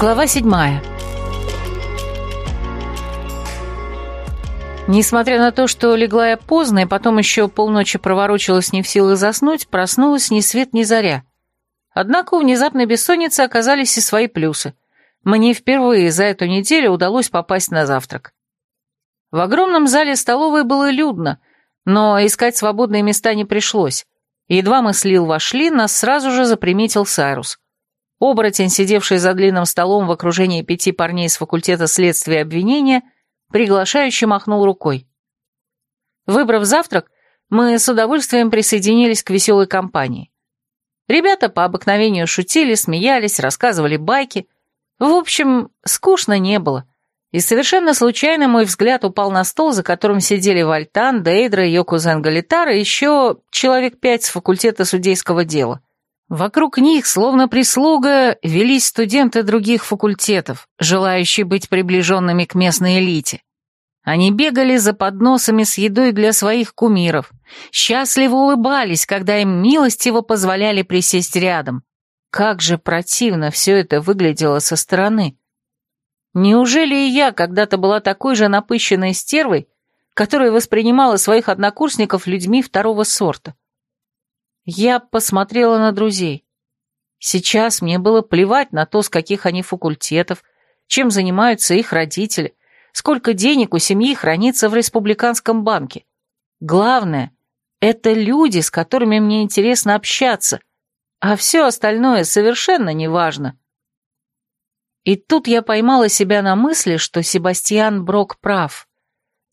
Глава седьмая. Несмотря на то, что легла я поздно и потом еще полночи проворочилась не в силах заснуть, проснулась ни свет ни заря. Однако у внезапной бессонницы оказались и свои плюсы. Мне впервые за эту неделю удалось попасть на завтрак. В огромном зале столовой было людно, но искать свободные места не пришлось. Едва мы с Лил вошли, нас сразу же заприметил Сайрус. Оборотень, сидевший за длинным столом в окружении пяти парней с факультета следствия и обвинения, приглашающе махнул рукой. Выбрав завтрак, мы с удовольствием присоединились к веселой компании. Ребята по обыкновению шутили, смеялись, рассказывали байки. В общем, скучно не было. И совершенно случайно мой взгляд упал на стол, за которым сидели Вальтан, Дейдра, ее кузен Галитар и еще человек пять с факультета судейского дела. Вокруг них, словно прислуга, велись студенты других факультетов, желающие быть приближенными к местной элите. Они бегали за подносами с едой для своих кумиров, счастливо улыбались, когда им милостиво позволяли присесть рядом. Как же противно все это выглядело со стороны. Неужели и я когда-то была такой же напыщенной стервой, которая воспринимала своих однокурсников людьми второго сорта? Я посмотрела на друзей. Сейчас мне было плевать на то, с каких они факультетов, чем занимаются их родители, сколько денег у семьи хранится в республиканском банке. Главное — это люди, с которыми мне интересно общаться, а все остальное совершенно неважно. И тут я поймала себя на мысли, что Себастьян Брок прав.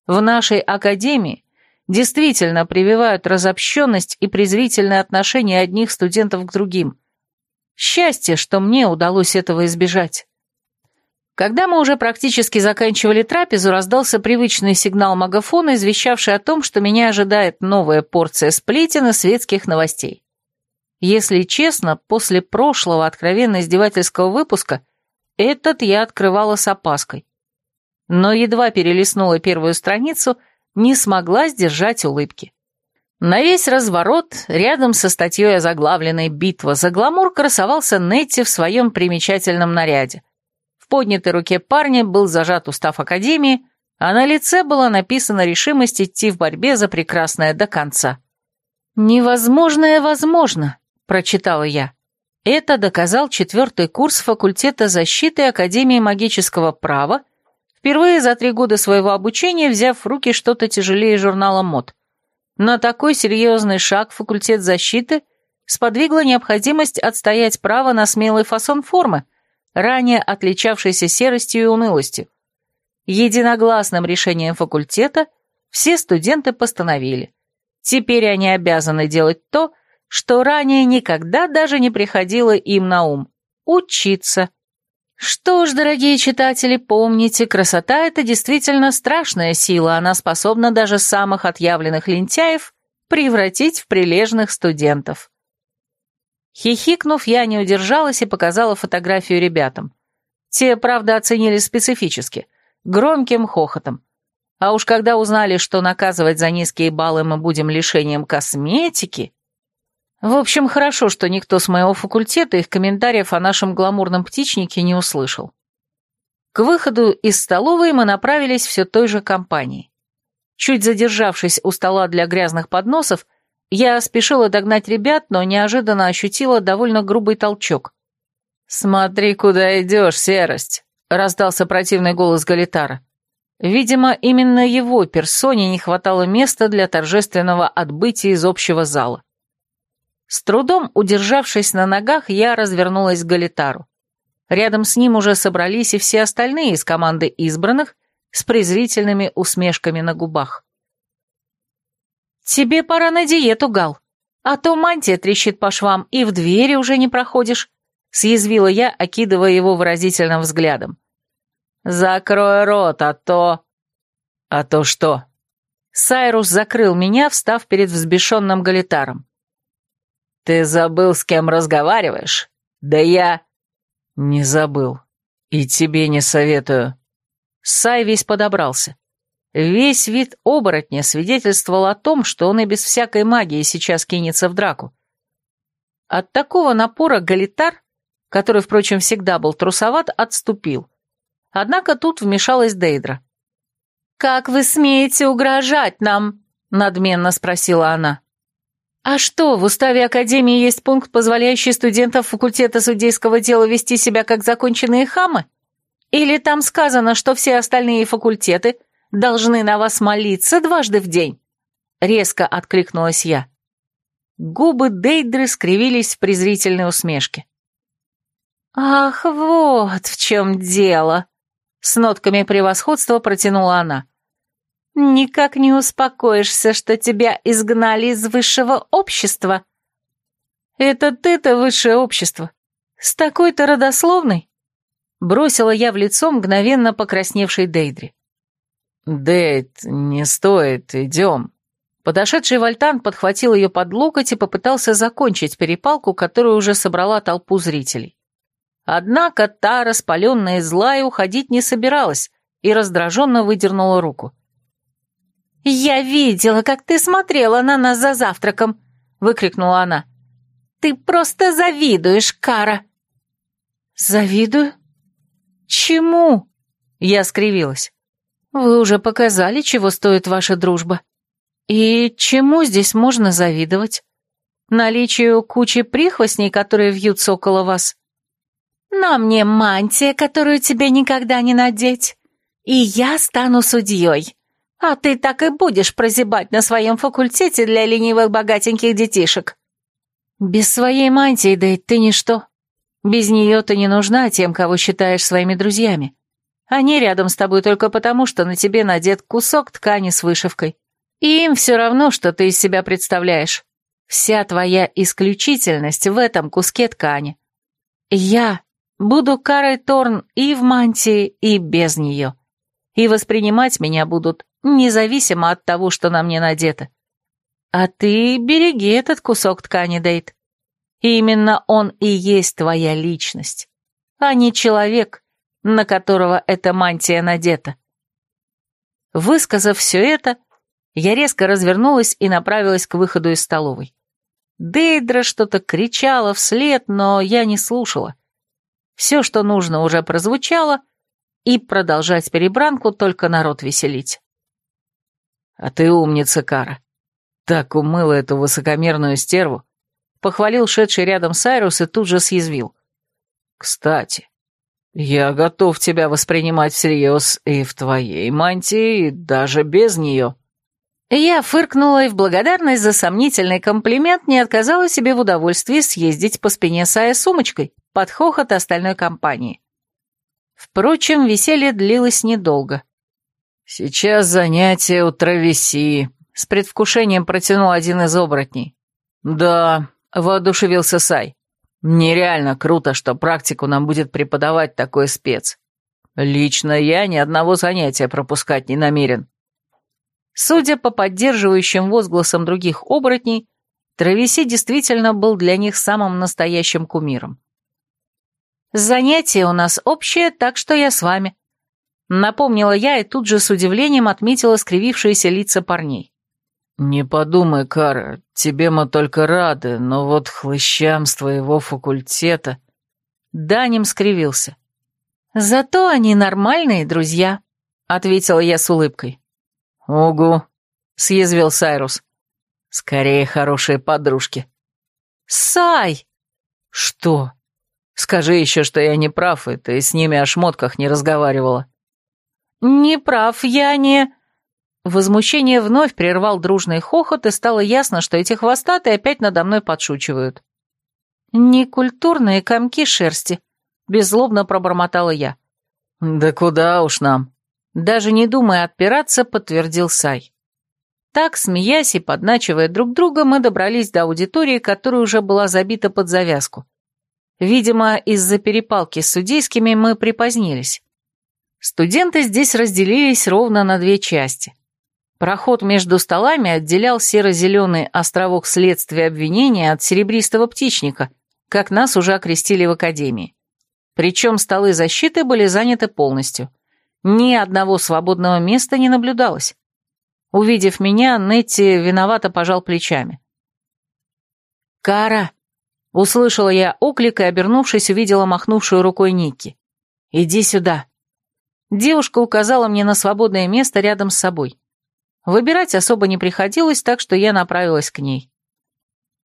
В нашей академии действительно прививают разобщенность и презрительное отношение одних студентов к другим. Счастье, что мне удалось этого избежать. Когда мы уже практически заканчивали трапезу, раздался привычный сигнал магафона, извещавший о том, что меня ожидает новая порция сплетен и светских новостей. Если честно, после прошлого откровенно издевательского выпуска этот я открывала с опаской. Но едва перелистнула первую страницу, не смогла сдержать улыбки. На весь разворот, рядом со статьей озаглавленной «Битва за гламур» красовался Нетти в своем примечательном наряде. В поднятой руке парня был зажат устав Академии, а на лице была написана решимость идти в борьбе за прекрасное до конца. «Невозможное возможно», — прочитала я. Это доказал четвертый курс факультета защиты Академии магического права впервые за три года своего обучения взяв в руки что-то тяжелее журнала мод. На такой серьезный шаг факультет защиты сподвигла необходимость отстоять право на смелый фасон формы, ранее отличавшийся серостью и унылостью. Единогласным решением факультета все студенты постановили. Теперь они обязаны делать то, что ранее никогда даже не приходило им на ум – учиться. Что ж, дорогие читатели, помните, красота — это действительно страшная сила, она способна даже самых отъявленных лентяев превратить в прилежных студентов. Хихикнув, я не удержалась и показала фотографию ребятам. Те, правда, оценили специфически, громким хохотом. А уж когда узнали, что наказывать за низкие баллы мы будем лишением косметики... В общем, хорошо, что никто с моего факультета их комментариев о нашем гламурном птичнике не услышал. К выходу из столовой мы направились все той же компанией. Чуть задержавшись у стола для грязных подносов, я спешила догнать ребят, но неожиданно ощутила довольно грубый толчок. «Смотри, куда идешь, серость!» — раздался противный голос Галитара. Видимо, именно его персоне не хватало места для торжественного отбытия из общего зала. С трудом удержавшись на ногах, я развернулась к Галитару. Рядом с ним уже собрались и все остальные из команды избранных с презрительными усмешками на губах. «Тебе пора на диету, Гал, а то мантия трещит по швам, и в двери уже не проходишь», — съязвила я, окидывая его выразительным взглядом. «Закрой рот, а то...» «А то что?» Сайрус закрыл меня, встав перед взбешенным Галитаром. «Ты забыл, с кем разговариваешь? Да я...» «Не забыл. И тебе не советую». Сай весь подобрался. Весь вид оборотня свидетельствовал о том, что он и без всякой магии сейчас кинется в драку. От такого напора Галитар который, впрочем, всегда был трусоват, отступил. Однако тут вмешалась Дейдра. «Как вы смеете угрожать нам?» — надменно спросила она. «А что, в уставе Академии есть пункт, позволяющий студентам факультета судейского дела вести себя как законченные хамы? Или там сказано, что все остальные факультеты должны на вас молиться дважды в день?» Резко откликнулась я. Губы Дейдры скривились в презрительной усмешке. «Ах, вот в чем дело!» С нотками превосходства протянула она. «Никак не успокоишься, что тебя изгнали из высшего общества?» «Это ты-то высшее общество. С такой-то родословной?» Бросила я в лицо мгновенно покрасневшей Дейдри. «Дейд, не стоит, идем». Подошедший Вольтан подхватил ее под локоть и попытался закончить перепалку, которую уже собрала толпу зрителей. Однако та, распаленная и злая, уходить не собиралась и раздраженно выдернула руку. «Я видела, как ты смотрела на нас за завтраком!» — выкрикнула она. «Ты просто завидуешь, Кара!» «Завидую? Чему?» — я скривилась. «Вы уже показали, чего стоит ваша дружба. И чему здесь можно завидовать? Наличию кучи прихвостней, которые вьются около вас?» «На мне мантия, которую тебе никогда не надеть, и я стану судьей, а ты так и будешь прозябать на своем факультете для ленивых богатеньких детишек». «Без своей мантии, да и ты ничто. Без нее ты не нужна тем, кого считаешь своими друзьями. Они рядом с тобой только потому, что на тебе надет кусок ткани с вышивкой. И им все равно, что ты из себя представляешь. Вся твоя исключительность в этом куске ткани. Я Буду Карой Торн и в мантии, и без нее. И воспринимать меня будут независимо от того, что на мне надето. А ты береги этот кусок ткани, Дейт. Именно он и есть твоя личность, а не человек, на которого эта мантия надета. Высказав все это, я резко развернулась и направилась к выходу из столовой. Дейдра что-то кричала вслед, но я не слушала. Все, что нужно, уже прозвучало, и продолжать перебранку только народ веселить. «А ты умница, Кара. Так умыла эту высокомерную стерву», — похвалил шедший рядом Сайрус и тут же съязвил. «Кстати, я готов тебя воспринимать всерьез и в твоей мантии, и даже без нее». Я фыркнула и в благодарность за сомнительный комплимент не отказала себе в удовольствии съездить по спине Сая сумочкой под хохот остальной компании. Впрочем, веселье длилось недолго. «Сейчас занятие у травеси», — с предвкушением протянул один из оборотней. «Да», — воодушевился Сай. «Нереально круто, что практику нам будет преподавать такой спец. Лично я ни одного занятия пропускать не намерен». Судя по поддерживающим возгласам других оборотней, Травеси действительно был для них самым настоящим кумиром. Занятие у нас общее, так что я с вами. Напомнила я и тут же с удивлением отметила скривившиеся лица парней. «Не подумай, Кара, тебе мы только рады, но вот хлыщам с твоего факультета...» Даним скривился. «Зато они нормальные друзья», — ответила я с улыбкой. «Угу», — съязвил Сайрус. «Скорее хорошие подружки». «Сай!» «Что?» Скажи еще, что я не прав, и ты с ними о шмотках не разговаривала». «Не прав, я не...» Возмущение вновь прервал дружный хохот, и стало ясно, что эти хвостатые опять надо мной подшучивают. «Некультурные комки шерсти», — беззлобно пробормотала я. «Да куда уж нам?» Даже не думая отпираться, подтвердил Сай. Так, смеясь и подначивая друг друга, мы добрались до аудитории, которая уже была забита под завязку. Видимо, из-за перепалки с судейскими мы припозднились. Студенты здесь разделились ровно на две части. Проход между столами отделял серо-зеленый островок следствия обвинения от серебристого птичника, как нас уже окрестили в академии. Причем столы защиты были заняты полностью. Ни одного свободного места не наблюдалось. Увидев меня, Нетти виновато пожал плечами. «Кара, Услышала я оклик и, обернувшись, увидела махнувшую рукой Ники. «Иди сюда». Девушка указала мне на свободное место рядом с собой. Выбирать особо не приходилось, так что я направилась к ней.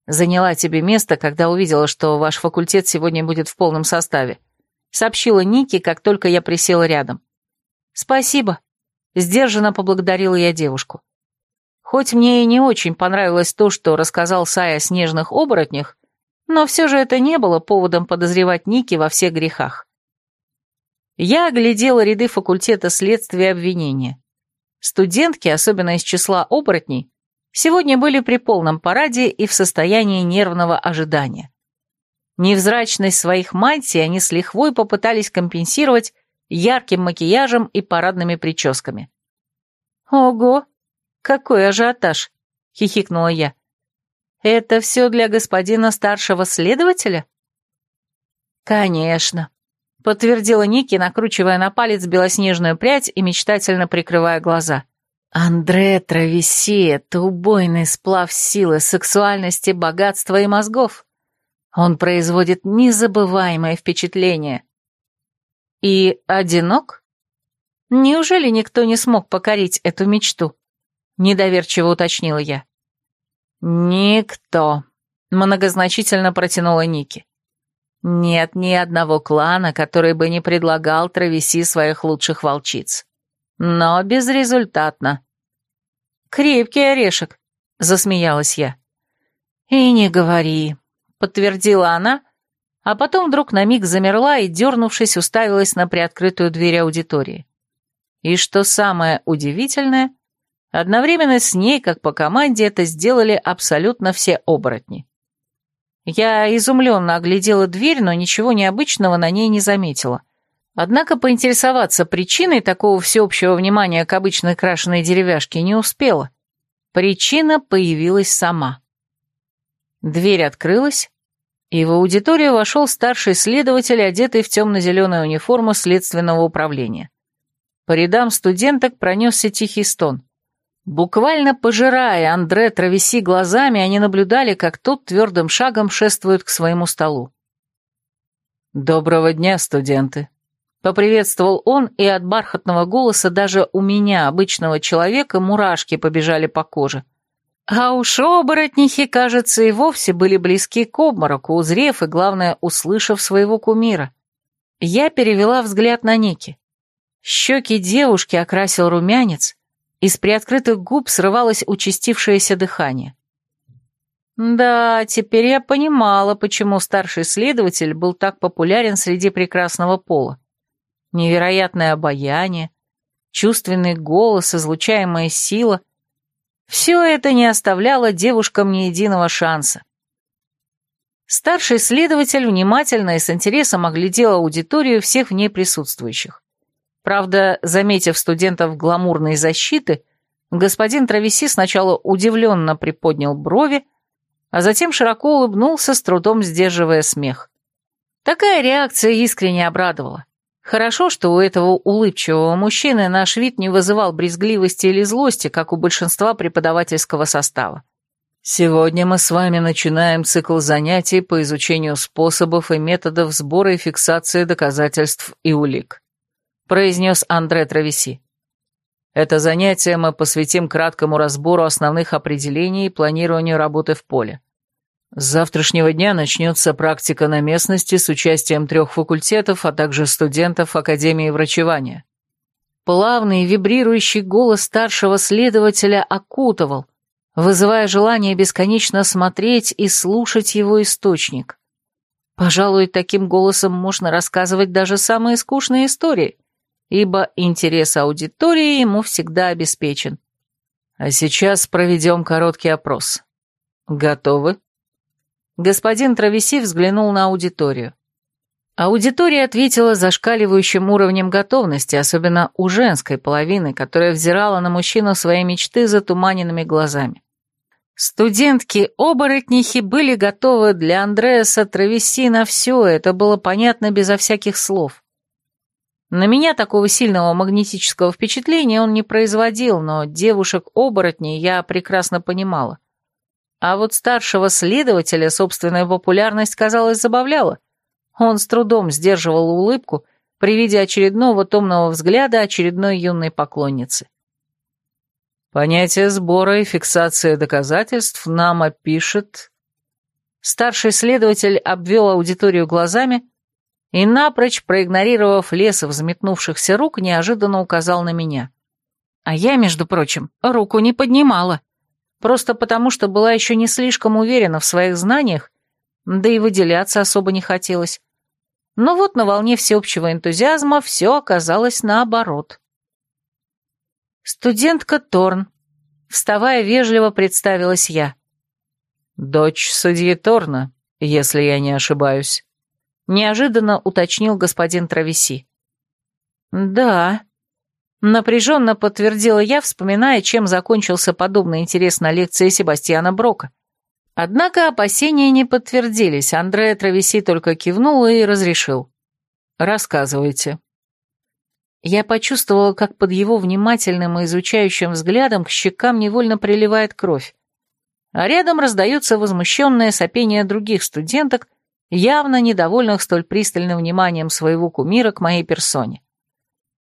Заняла тебе место, когда увидела, что ваш факультет сегодня будет в полном составе. Сообщила Ники, как только я присела рядом. Спасибо. Сдержанно поблагодарила я девушку. Хоть мне и не очень понравилось то, что рассказал Сай о снежных оборотнях, но все же это не было поводом подозревать Ники во всех грехах. Я оглядела ряды факультета следствия и обвинения. Студентки, особенно из числа оборотней, сегодня были при полном параде и в состоянии нервного ожидания. Невзрачность своих мантий они с лихвой попытались компенсировать ярким макияжем и парадными прическами. «Ого, какой ажиотаж!» — хихикнула я. «Это все для господина старшего следователя?» «Конечно», — подтвердила Ники, накручивая на палец белоснежную прядь и мечтательно прикрывая глаза. Андре Травеси — это убойный сплав силы, сексуальности, богатства и мозгов. Он производит незабываемое впечатление. И одинок? Неужели никто не смог покорить эту мечту? Недоверчиво уточнила я. Никто, многозначительно протянула Ники. Нет ни одного клана, который бы не предлагал Травеси своих лучших волчиц но безрезультатно. «Крепкий орешек», — засмеялась я. «И не говори», — подтвердила она, а потом вдруг на миг замерла и, дернувшись, уставилась на приоткрытую дверь аудитории. И что самое удивительное, одновременно с ней, как по команде, это сделали абсолютно все оборотни. Я изумленно оглядела дверь, но ничего необычного на ней не заметила — Однако поинтересоваться причиной такого всеобщего внимания к обычной крашеной деревяшке не успела. Причина появилась сама. Дверь открылась, и в аудиторию вошел старший следователь, одетый в темно-зеленую униформу следственного управления. По рядам студенток пронесся тихий стон. Буквально пожирая Андре Травеси глазами, они наблюдали, как тот твердым шагом шествует к своему столу. «Доброго дня, студенты», Поприветствовал он, и от бархатного голоса даже у меня, обычного человека, мурашки побежали по коже. А уж оборотнихи, кажется, и вовсе были близки к обмороку, узрев и, главное, услышав своего кумира. Я перевела взгляд на Ники. Щеки девушки окрасил румянец, из приоткрытых губ срывалось участившееся дыхание. Да, теперь я понимала, почему старший следователь был так популярен среди прекрасного пола невероятное обаяние, чувственный голос, излучаемая сила — все это не оставляло девушкам ни единого шанса. Старший следователь внимательно и с интересом оглядел аудиторию всех в ней присутствующих. Правда, заметив студентов гламурной защиты, господин Травеси сначала удивленно приподнял брови, а затем широко улыбнулся, с трудом сдерживая смех. Такая реакция искренне обрадовала. Хорошо, что у этого улыбчивого мужчины наш вид не вызывал брезгливости или злости, как у большинства преподавательского состава. Сегодня мы с вами начинаем цикл занятий по изучению способов и методов сбора и фиксации доказательств и улик, произнес Андре Травеси. Это занятие мы посвятим краткому разбору основных определений и планированию работы в поле. С завтрашнего дня начнется практика на местности с участием трех факультетов, а также студентов Академии врачевания. Плавный вибрирующий голос старшего следователя окутывал, вызывая желание бесконечно смотреть и слушать его источник. Пожалуй, таким голосом можно рассказывать даже самые скучные истории, ибо интерес аудитории ему всегда обеспечен. А сейчас проведем короткий опрос. Готовы? Господин Травеси взглянул на аудиторию. Аудитория ответила зашкаливающим уровнем готовности, особенно у женской половины, которая взирала на мужчину своей мечты затуманенными глазами. Студентки-оборотнихи были готовы для Андреаса Травеси на все, это было понятно безо всяких слов. На меня такого сильного магнетического впечатления он не производил, но девушек-оборотней я прекрасно понимала. А вот старшего следователя собственная популярность, казалось, забавляла. Он с трудом сдерживал улыбку при виде очередного томного взгляда очередной юной поклонницы. Понятие сбора и фиксации доказательств нам опишет... Старший следователь обвел аудиторию глазами и, напрочь проигнорировав лес взметнувшихся рук, неожиданно указал на меня. А я, между прочим, руку не поднимала. Просто потому, что была еще не слишком уверена в своих знаниях, да и выделяться особо не хотелось. Но вот на волне всеобщего энтузиазма все оказалось наоборот. «Студентка Торн», — вставая вежливо представилась я. «Дочь судьи Торна, если я не ошибаюсь», — неожиданно уточнил господин Травеси. «Да», — напряженно подтвердила я, вспоминая, чем закончился подобный интерес на лекции Себастьяна Брока. Однако опасения не подтвердились, Андреа Травеси только кивнул и разрешил. «Рассказывайте». Я почувствовала, как под его внимательным и изучающим взглядом к щекам невольно приливает кровь а рядом раздается возмущенное сопение других студенток, явно недовольных столь пристальным вниманием своего кумира к моей персоне.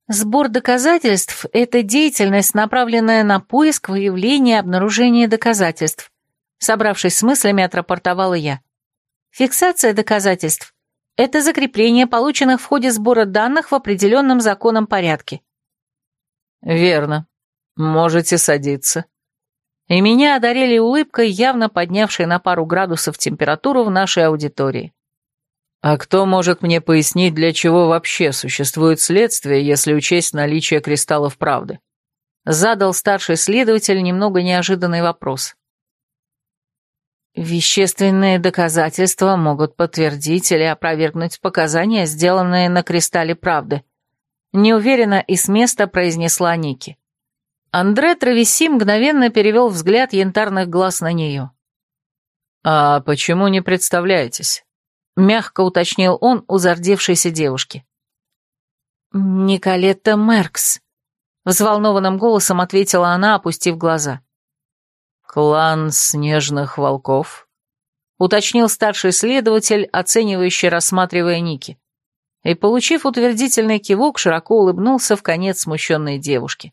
Сбор доказательств – это деятельность, направленная на поиск, выявление, обнаружение доказательств. Собравшись с мыслями, отрапортовала я. Фиксация доказательств – это закрепление полученных в ходе сбора данных в определенном законном порядке. Верно. Можете садиться и меня одарили улыбкой, явно поднявшей на пару градусов температуру в нашей аудитории. «А кто может мне пояснить, для чего вообще существует следствие, если учесть наличие кристаллов правды?» Задал старший следователь немного неожиданный вопрос. Вещественные доказательства могут подтвердить или опровергнуть показания, сделанные на кристалле правды. Неуверенно и с места произнесла Ники. Андре Травеси мгновенно перевел взгляд янтарных глаз на нее. «А почему не представляетесь?» — мягко уточнил он у зардевшейся девушки. «Николетта Меркс», — взволнованным голосом ответила она, опустив глаза. «Клан снежных волков?» — уточнил старший следователь, оценивающий, рассматривая Ники. И, получив утвердительный кивок, широко улыбнулся в конец смущенной девушки.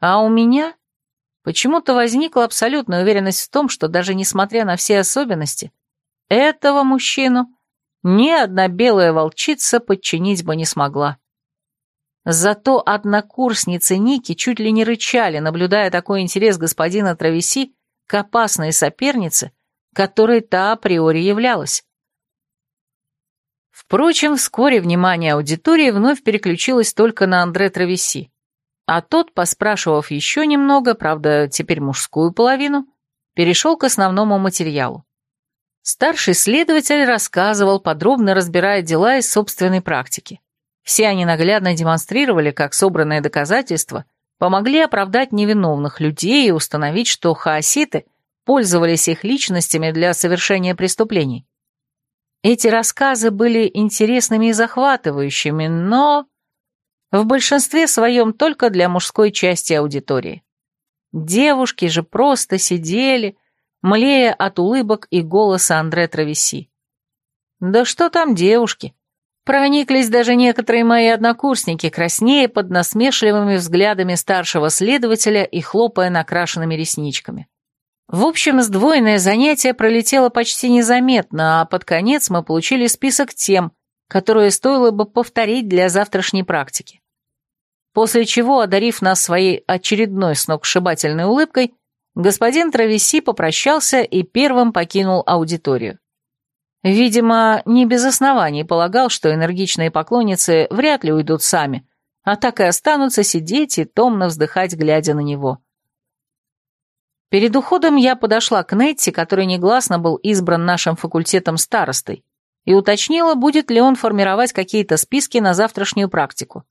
А у меня почему-то возникла абсолютная уверенность в том, что даже несмотря на все особенности, этого мужчину ни одна белая волчица подчинить бы не смогла. Зато однокурсницы Ники чуть ли не рычали, наблюдая такой интерес господина Травеси к опасной сопернице, которой та априори являлась. Впрочем, вскоре внимание аудитории вновь переключилось только на Андре Травеси. А тот, поспрашивав еще немного, правда, теперь мужскую половину, перешел к основному материалу. Старший следователь рассказывал, подробно разбирая дела из собственной практики. Все они наглядно демонстрировали, как собранные доказательства помогли оправдать невиновных людей и установить, что хаоситы пользовались их личностями для совершения преступлений. Эти рассказы были интересными и захватывающими, но в большинстве своем только для мужской части аудитории. Девушки же просто сидели, млея от улыбок и голоса Андре Травеси. Да что там девушки? Прониклись даже некоторые мои однокурсники, краснея под насмешливыми взглядами старшего следователя и хлопая накрашенными ресничками. В общем, сдвоенное занятие пролетело почти незаметно, а под конец мы получили список тем, которые стоило бы повторить для завтрашней практики. После чего, одарив нас своей очередной сногсшибательной улыбкой, господин Травеси попрощался и первым покинул аудиторию. Видимо, не без оснований полагал, что энергичные поклонницы вряд ли уйдут сами, а так и останутся сидеть и томно вздыхать, глядя на него. Перед уходом я подошла к Нетти, который негласно был избран нашим факультетом старостой, и уточнила, будет ли он формировать какие-то списки на завтрашнюю практику.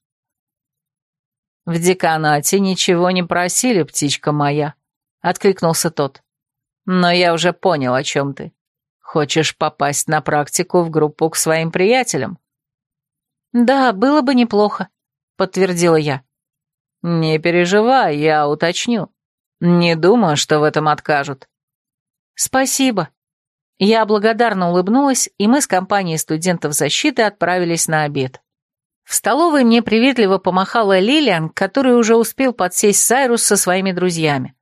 «В деканате ничего не просили, птичка моя», — откликнулся тот. «Но я уже понял, о чем ты. Хочешь попасть на практику в группу к своим приятелям?» «Да, было бы неплохо», — подтвердила я. «Не переживай, я уточню. Не думаю, что в этом откажут». «Спасибо». Я благодарно улыбнулась, и мы с компанией студентов защиты отправились на обед. В столовой мне приветливо помахала Лилиан, который уже успел подсесть Сайрус со своими друзьями.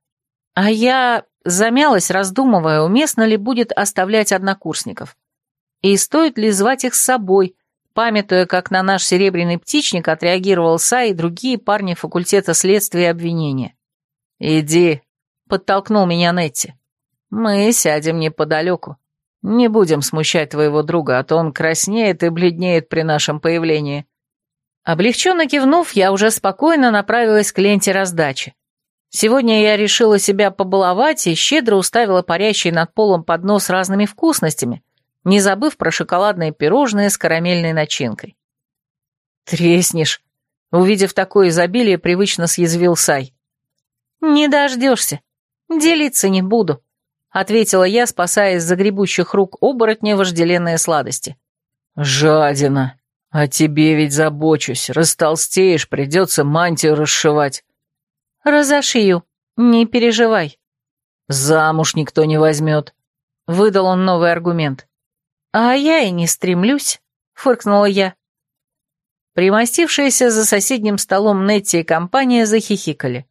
А я замялась, раздумывая, уместно ли будет оставлять однокурсников. И стоит ли звать их с собой, памятуя, как на наш серебряный птичник отреагировал Сай и другие парни факультета следствия и обвинения. «Иди», — подтолкнул меня Нетти. «Мы сядем неподалеку. Не будем смущать твоего друга, а то он краснеет и бледнеет при нашем появлении». Облегченно кивнув, я уже спокойно направилась к ленте раздачи. Сегодня я решила себя побаловать и щедро уставила парящий над полом поднос разными вкусностями, не забыв про шоколадные пирожные с карамельной начинкой. «Треснешь!» — увидев такое изобилие, привычно съязвил Сай. «Не дождешься. Делиться не буду», — ответила я, спасая из загребущих рук оборотня вожделенные сладости. «Жадина!» «О тебе ведь забочусь. Растолстеешь, придется мантию расшивать». «Разошью. Не переживай». «Замуж никто не возьмет», — выдал он новый аргумент. «А я и не стремлюсь», — фыркнула я. Примостившиеся за соседним столом Нетти и компания захихикали.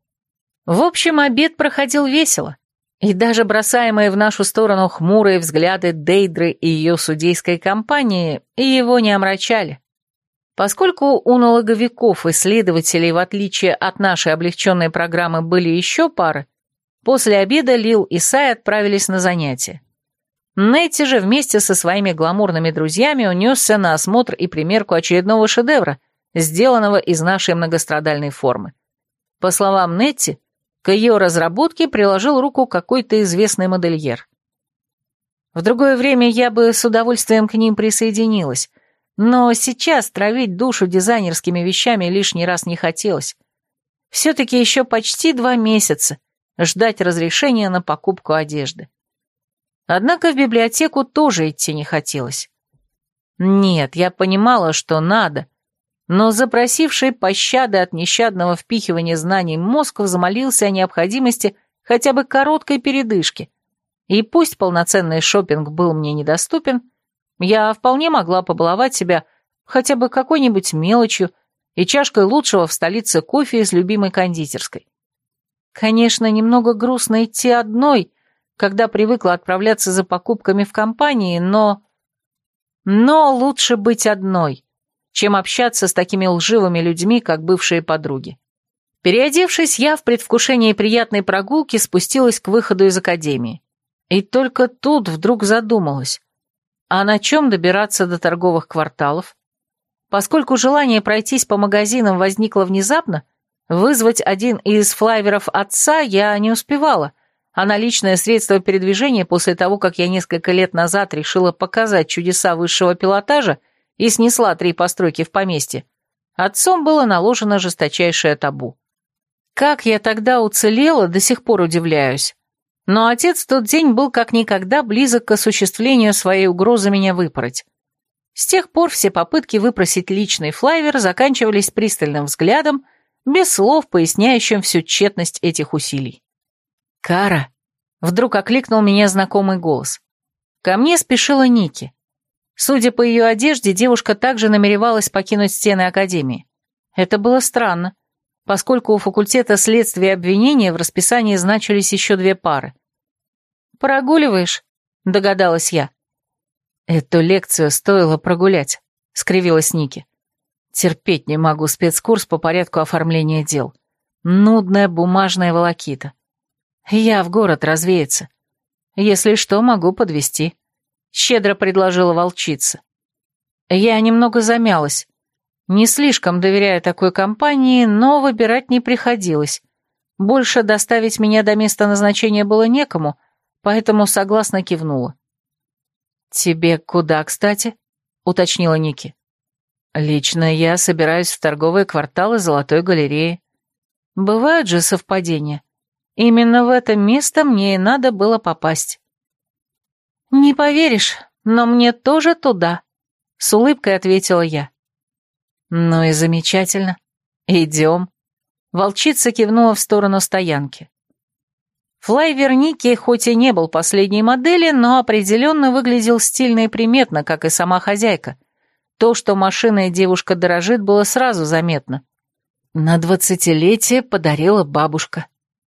В общем, обед проходил весело, и даже бросаемые в нашу сторону хмурые взгляды Дейдры и ее судейской компании его не омрачали. Поскольку у налоговиков и следователей, в отличие от нашей облегченной программы, были еще пары, после обеда Лил и Сай отправились на занятия. Нетти же вместе со своими гламурными друзьями унесся на осмотр и примерку очередного шедевра, сделанного из нашей многострадальной формы. По словам Нетти, к ее разработке приложил руку какой-то известный модельер. В другое время я бы с удовольствием к ним присоединилась, но сейчас травить душу дизайнерскими вещами лишний раз не хотелось. Все-таки еще почти два месяца ждать разрешения на покупку одежды. Однако в библиотеку тоже идти не хотелось. Нет, я понимала, что надо, но запросивший пощады от нещадного впихивания знаний мозг взмолился о необходимости хотя бы короткой передышки. И пусть полноценный шопинг был мне недоступен, я вполне могла побаловать себя хотя бы какой-нибудь мелочью и чашкой лучшего в столице кофе из любимой кондитерской. Конечно, немного грустно идти одной, когда привыкла отправляться за покупками в компании, но... Но лучше быть одной, чем общаться с такими лживыми людьми, как бывшие подруги. Переодевшись, я в предвкушении приятной прогулки спустилась к выходу из академии. И только тут вдруг задумалась, а на чем добираться до торговых кварталов? Поскольку желание пройтись по магазинам возникло внезапно, вызвать один из флайверов отца я не успевала, а наличное средство передвижения после того, как я несколько лет назад решила показать чудеса высшего пилотажа и снесла три постройки в поместье, отцом было наложено жесточайшее табу. Как я тогда уцелела, до сих пор удивляюсь. Но отец в тот день был как никогда близок к осуществлению своей угрозы меня выпороть. С тех пор все попытки выпросить личный флайвер заканчивались пристальным взглядом, без слов, поясняющим всю тщетность этих усилий. «Кара!» — вдруг окликнул меня знакомый голос. Ко мне спешила Ники. Судя по ее одежде, девушка также намеревалась покинуть стены Академии. Это было странно поскольку у факультета следствия и обвинения в расписании значились еще две пары. «Прогуливаешь?» — догадалась я. «Эту лекцию стоило прогулять», — скривилась Ники. «Терпеть не могу спецкурс по порядку оформления дел. Нудная бумажная волокита. Я в город развеяться. Если что, могу подвести. щедро предложила волчица. Я немного замялась, не слишком доверяя такой компании, но выбирать не приходилось. Больше доставить меня до места назначения было некому, поэтому согласно кивнула. «Тебе куда, кстати?» — уточнила Ники. «Лично я собираюсь в торговые кварталы Золотой галереи. Бывают же совпадения. Именно в это место мне и надо было попасть». «Не поверишь, но мне тоже туда», — с улыбкой ответила я. «Ну и замечательно. Идем». Волчица кивнула в сторону стоянки. Флайвер Ники хоть и не был последней модели, но определенно выглядел стильно и приметно, как и сама хозяйка. То, что машина и девушка дорожит, было сразу заметно. На двадцатилетие подарила бабушка.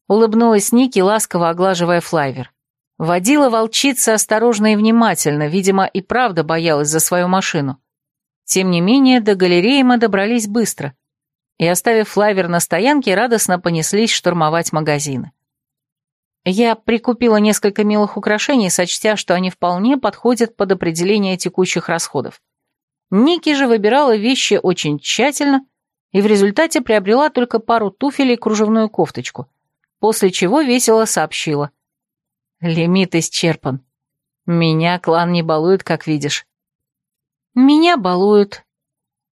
Улыбнулась Ники, ласково оглаживая флайвер. Водила волчица осторожно и внимательно, видимо, и правда боялась за свою машину. Тем не менее, до галереи мы добрались быстро. И, оставив флайвер на стоянке, радостно понеслись штурмовать магазины. Я прикупила несколько милых украшений, сочтя, что они вполне подходят под определение текущих расходов. Ники же выбирала вещи очень тщательно и в результате приобрела только пару туфель и кружевную кофточку, после чего весело сообщила. «Лимит исчерпан. Меня клан не балует, как видишь». «Меня балуют.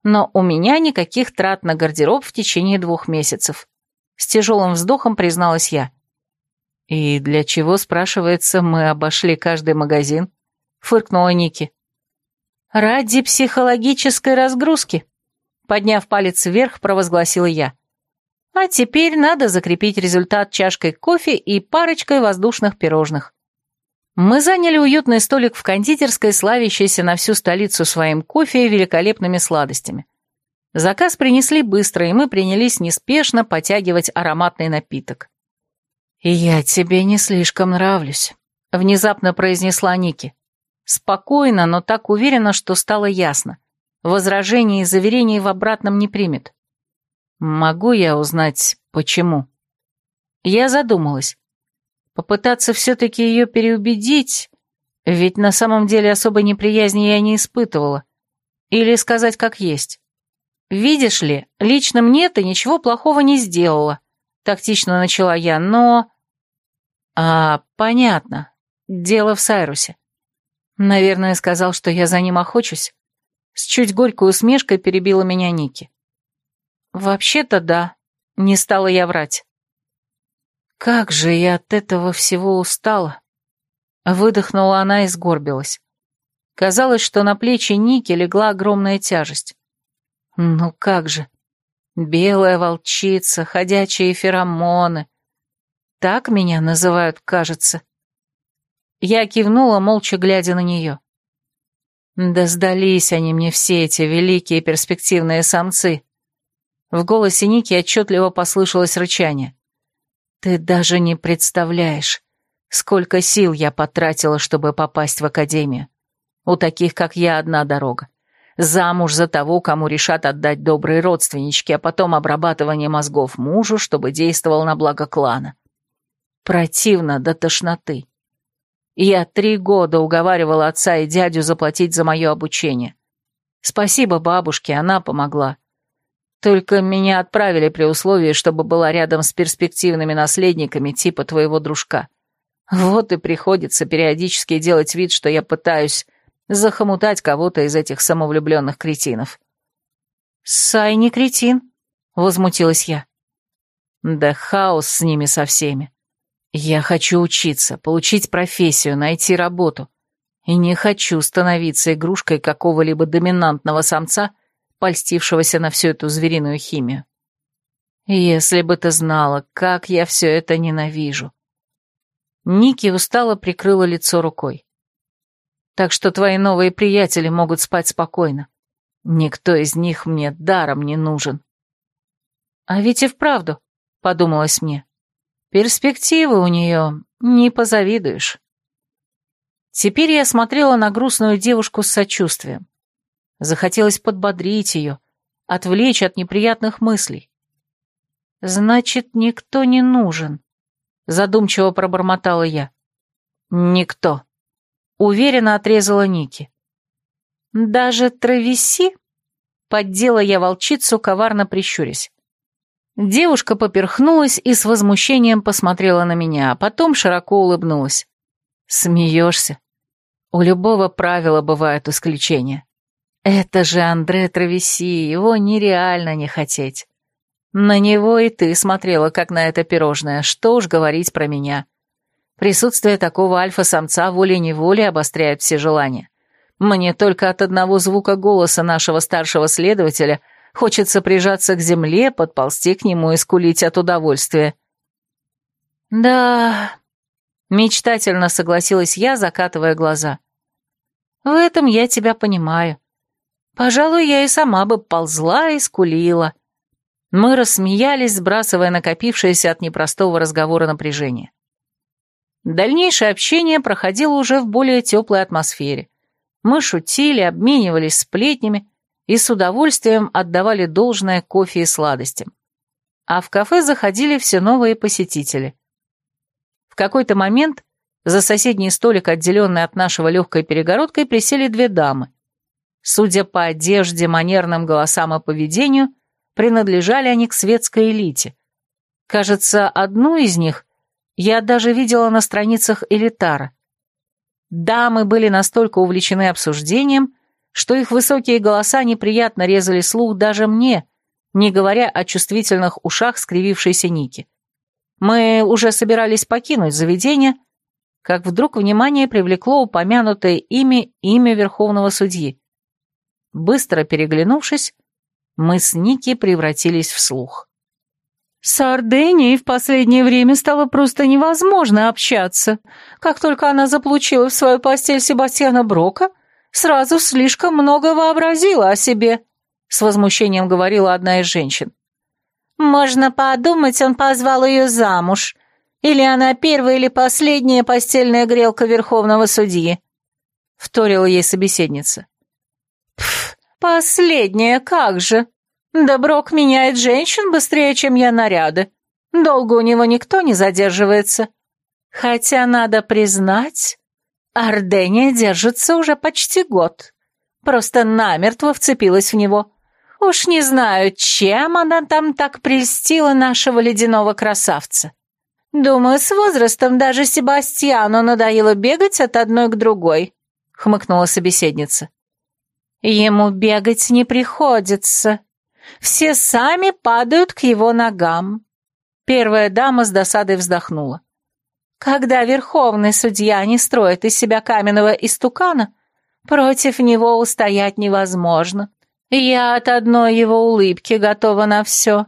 Но у меня никаких трат на гардероб в течение двух месяцев», — с тяжелым вздохом призналась я. «И для чего, спрашивается, мы обошли каждый магазин?» — фыркнула Ники. «Ради психологической разгрузки», — подняв палец вверх, провозгласила я. «А теперь надо закрепить результат чашкой кофе и парочкой воздушных пирожных». Мы заняли уютный столик в кондитерской, славящейся на всю столицу своим кофе и великолепными сладостями. Заказ принесли быстро, и мы принялись неспешно потягивать ароматный напиток. «Я тебе не слишком нравлюсь», — внезапно произнесла Ники. Спокойно, но так уверенно, что стало ясно. Возражений и заверений в обратном не примет. «Могу я узнать, почему?» Я задумалась. Попытаться все-таки ее переубедить, ведь на самом деле особой неприязни я не испытывала. Или сказать как есть. «Видишь ли, лично мне ты ничего плохого не сделала», тактично начала я, но... А, понятно. Дело в Сайрусе. Наверное, сказал, что я за ним охочусь. С чуть горькой усмешкой перебила меня Ники. Вообще-то да, не стала я врать. Как же я от этого всего устала. Выдохнула она и сгорбилась. Казалось, что на плечи Ники легла огромная тяжесть. Ну как же, Белая волчица, ходячие феромоны. Так меня называют, кажется. Я кивнула, молча глядя на нее. Да сдались они мне все эти великие перспективные самцы. В голосе Ники отчетливо послышалось рычание. Ты даже не представляешь, сколько сил я потратила, чтобы попасть в академию. У таких, как я, одна дорога. Замуж за того, кому решат отдать добрые родственнички, а потом обрабатывание мозгов мужу, чтобы действовал на благо клана. Противно до тошноты. Я три года уговаривала отца и дядю заплатить за мое обучение. Спасибо бабушке, она помогла. Только меня отправили при условии, чтобы была рядом с перспективными наследниками типа твоего дружка. Вот и приходится периодически делать вид, что я пытаюсь захомутать кого-то из этих самовлюбленных кретинов. «Сай не кретин», — возмутилась я. «Да хаос с ними со всеми. Я хочу учиться, получить профессию, найти работу. И не хочу становиться игрушкой какого-либо доминантного самца, польстившегося на всю эту звериную химию. Если бы ты знала, как я все это ненавижу». Ники устало прикрыла лицо рукой так что твои новые приятели могут спать спокойно. Никто из них мне даром не нужен. А ведь и вправду, подумалось мне, перспективы у нее не позавидуешь. Теперь я смотрела на грустную девушку с сочувствием. Захотелось подбодрить ее, отвлечь от неприятных мыслей. «Значит, никто не нужен», — задумчиво пробормотала я. «Никто», Уверенно отрезала Ники. «Даже травеси?» Поддела я волчицу, коварно прищурясь. Девушка поперхнулась и с возмущением посмотрела на меня, а потом широко улыбнулась. «Смеешься? У любого правила бывают исключения. Это же Андре Травеси, его нереально не хотеть. На него и ты смотрела, как на это пирожное, что уж говорить про меня. Присутствие такого альфа-самца волей-неволей обостряет все желания. Мне только от одного звука голоса нашего старшего следователя хочется прижаться к земле, подползти к нему и скулить от удовольствия. «Да», Мечтательно согласилась я, закатывая глаза. В этом я тебя понимаю. Пожалуй, я и сама бы ползла и скулила. Мы рассмеялись, сбрасывая накопившееся от непростого разговора напряжение. Дальнейшее общение проходило уже в более теплой атмосфере. Мы шутили, обменивались сплетнями и с удовольствием отдавали должное кофе и сладостям. А в кафе заходили все новые посетители. В какой-то момент за соседний столик, отделенный от нашего легкой перегородкой, присели две дамы. Судя по одежде, манерным голосам и поведению, принадлежали они к светской элите. Кажется, одну из них я даже видела на страницах Элитара. Дамы были настолько увлечены обсуждением, что их высокие голоса неприятно резали слух даже мне, не говоря о чувствительных ушах скривившейся Ники. Мы уже собирались покинуть заведение, как вдруг внимание привлекло упомянутое ими имя Верховного Судьи. Быстро переглянувшись, мы с Ники превратились в слух. С Орденией в последнее время стало просто невозможно общаться. Как только она заполучила в свою постель Себастьяна Брока, сразу слишком много вообразила о себе», — с возмущением говорила одна из женщин. «Можно подумать, он позвал ее замуж. Или она первая или последняя постельная грелка Верховного Судьи», — вторила ей собеседница. «Пф, последняя, как же!» Да Брок меняет женщин быстрее, чем я наряды. Долго у него никто не задерживается. Хотя, надо признать, Ардения держится уже почти год. Просто намертво вцепилась в него. Уж не знаю, чем она там так прельстила нашего ледяного красавца. Думаю, с возрастом даже Себастьяну надоело бегать от одной к другой, хмыкнула собеседница. Ему бегать не приходится, все сами падают к его ногам. Первая дама с досадой вздохнула. Когда верховный судья не строит из себя каменного истукана, против него устоять невозможно. Я от одной его улыбки готова на все.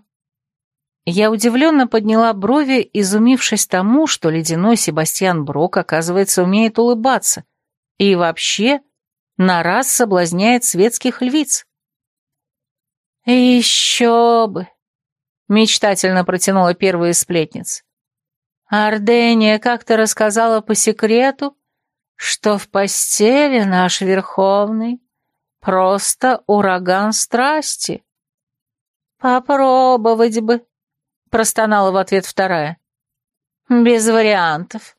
Я удивленно подняла брови, изумившись тому, что ледяной Себастьян Брок, оказывается, умеет улыбаться. И вообще на раз соблазняет светских львиц. «Еще бы!» — мечтательно протянула первая сплетниц. «Ардения как-то рассказала по секрету, что в постели наш Верховный просто ураган страсти». «Попробовать бы», — простонала в ответ вторая. «Без вариантов.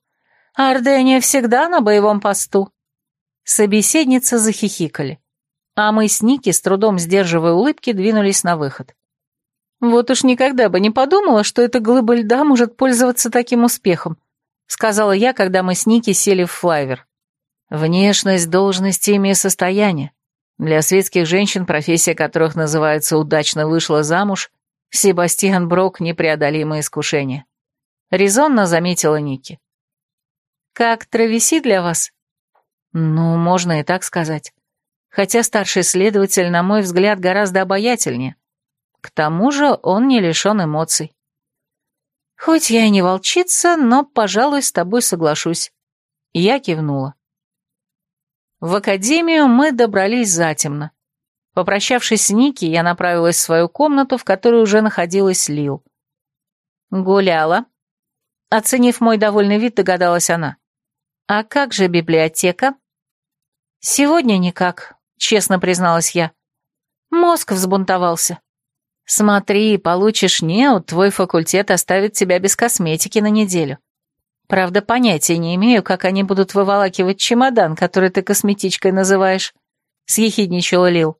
Ардения всегда на боевом посту». Собеседницы захихикали а мы с Ники, с трудом сдерживая улыбки, двинулись на выход. «Вот уж никогда бы не подумала, что эта глыба льда может пользоваться таким успехом», сказала я, когда мы с Ники сели в флайвер. «Внешность, должность, имя состояние. Для светских женщин, профессия которых называется «удачно вышла замуж», Себастьян Брок — непреодолимое искушение», — резонно заметила Ники. «Как травеси для вас?» «Ну, можно и так сказать хотя старший следователь, на мой взгляд, гораздо обаятельнее. К тому же он не лишен эмоций. Хоть я и не волчица, но, пожалуй, с тобой соглашусь. Я кивнула. В академию мы добрались затемно. Попрощавшись с Ники, я направилась в свою комнату, в которой уже находилась Лил. Гуляла. Оценив мой довольный вид, догадалась она. А как же библиотека? Сегодня никак честно призналась я. Мозг взбунтовался. Смотри, получишь неуд, твой факультет оставит тебя без косметики на неделю. Правда, понятия не имею, как они будут выволакивать чемодан, который ты косметичкой называешь, съехидничала Лил.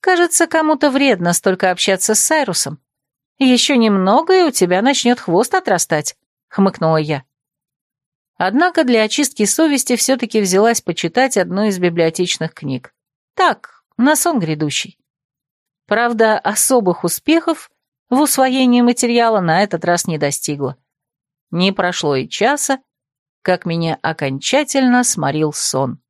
Кажется, кому-то вредно столько общаться с Сайрусом. Еще немного, и у тебя начнет хвост отрастать, хмыкнула я. Однако для очистки совести все-таки взялась почитать одну из библиотечных книг. Так, на сон грядущий. Правда, особых успехов в усвоении материала на этот раз не достигла. Не прошло и часа, как меня окончательно сморил сон.